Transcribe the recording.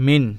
min.